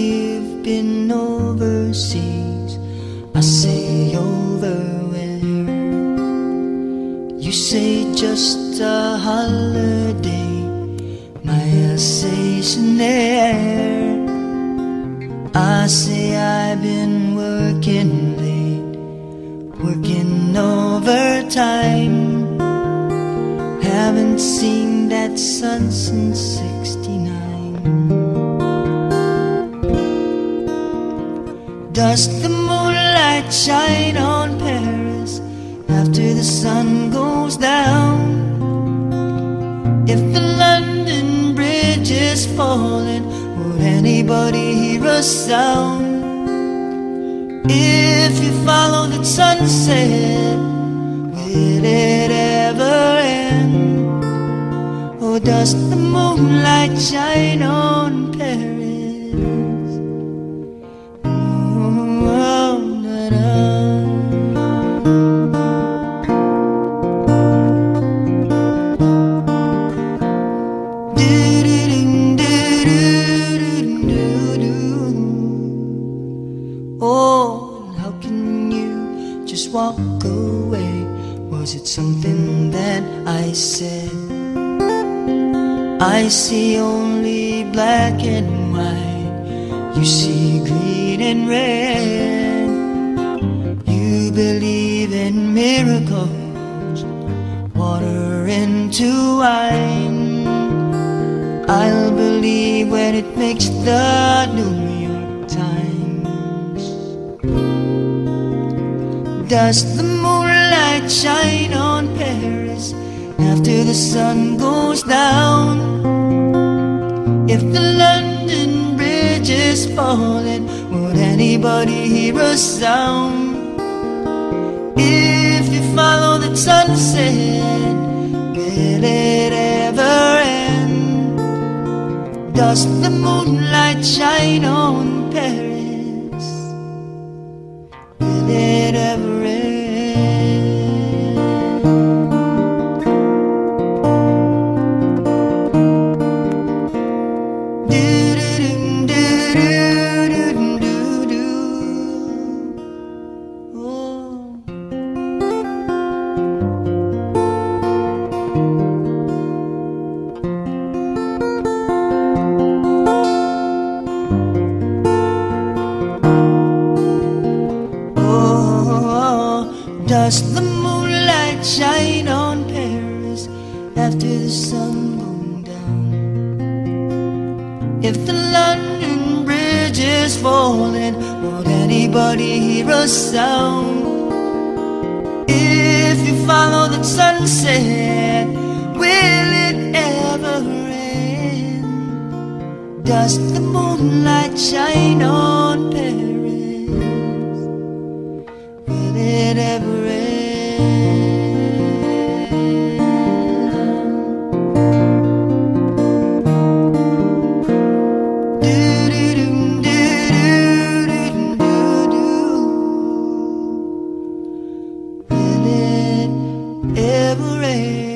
You say you've been overseas. I say over where? You say just a holiday. My Alsatian there. I say I've been working late, working overtime. Haven't seen that sun since 69. Does the moonlight shine on Paris after the sun goes down? If the London Bridge is falling, would anybody hear a sound? If you follow the sunset, will it ever end? Or does the moonlight shine on away? Was it something that I said? I see only black and white. You see green and red. You believe in miracles, water into wine. I'll believe when it makes the New York Times. Does the moonlight shine on Paris after the sun goes down? If the London Bridge is falling, would anybody hear a sound? If you follow the sunset, will it ever end? Does the moonlight shine does the moonlight shine on Paris after the sun goes down? If the London Bridge is falling, would anybody hear a sound? If you follow the sunset, will it ever end? Does the moonlight shine on Paris? Yeah.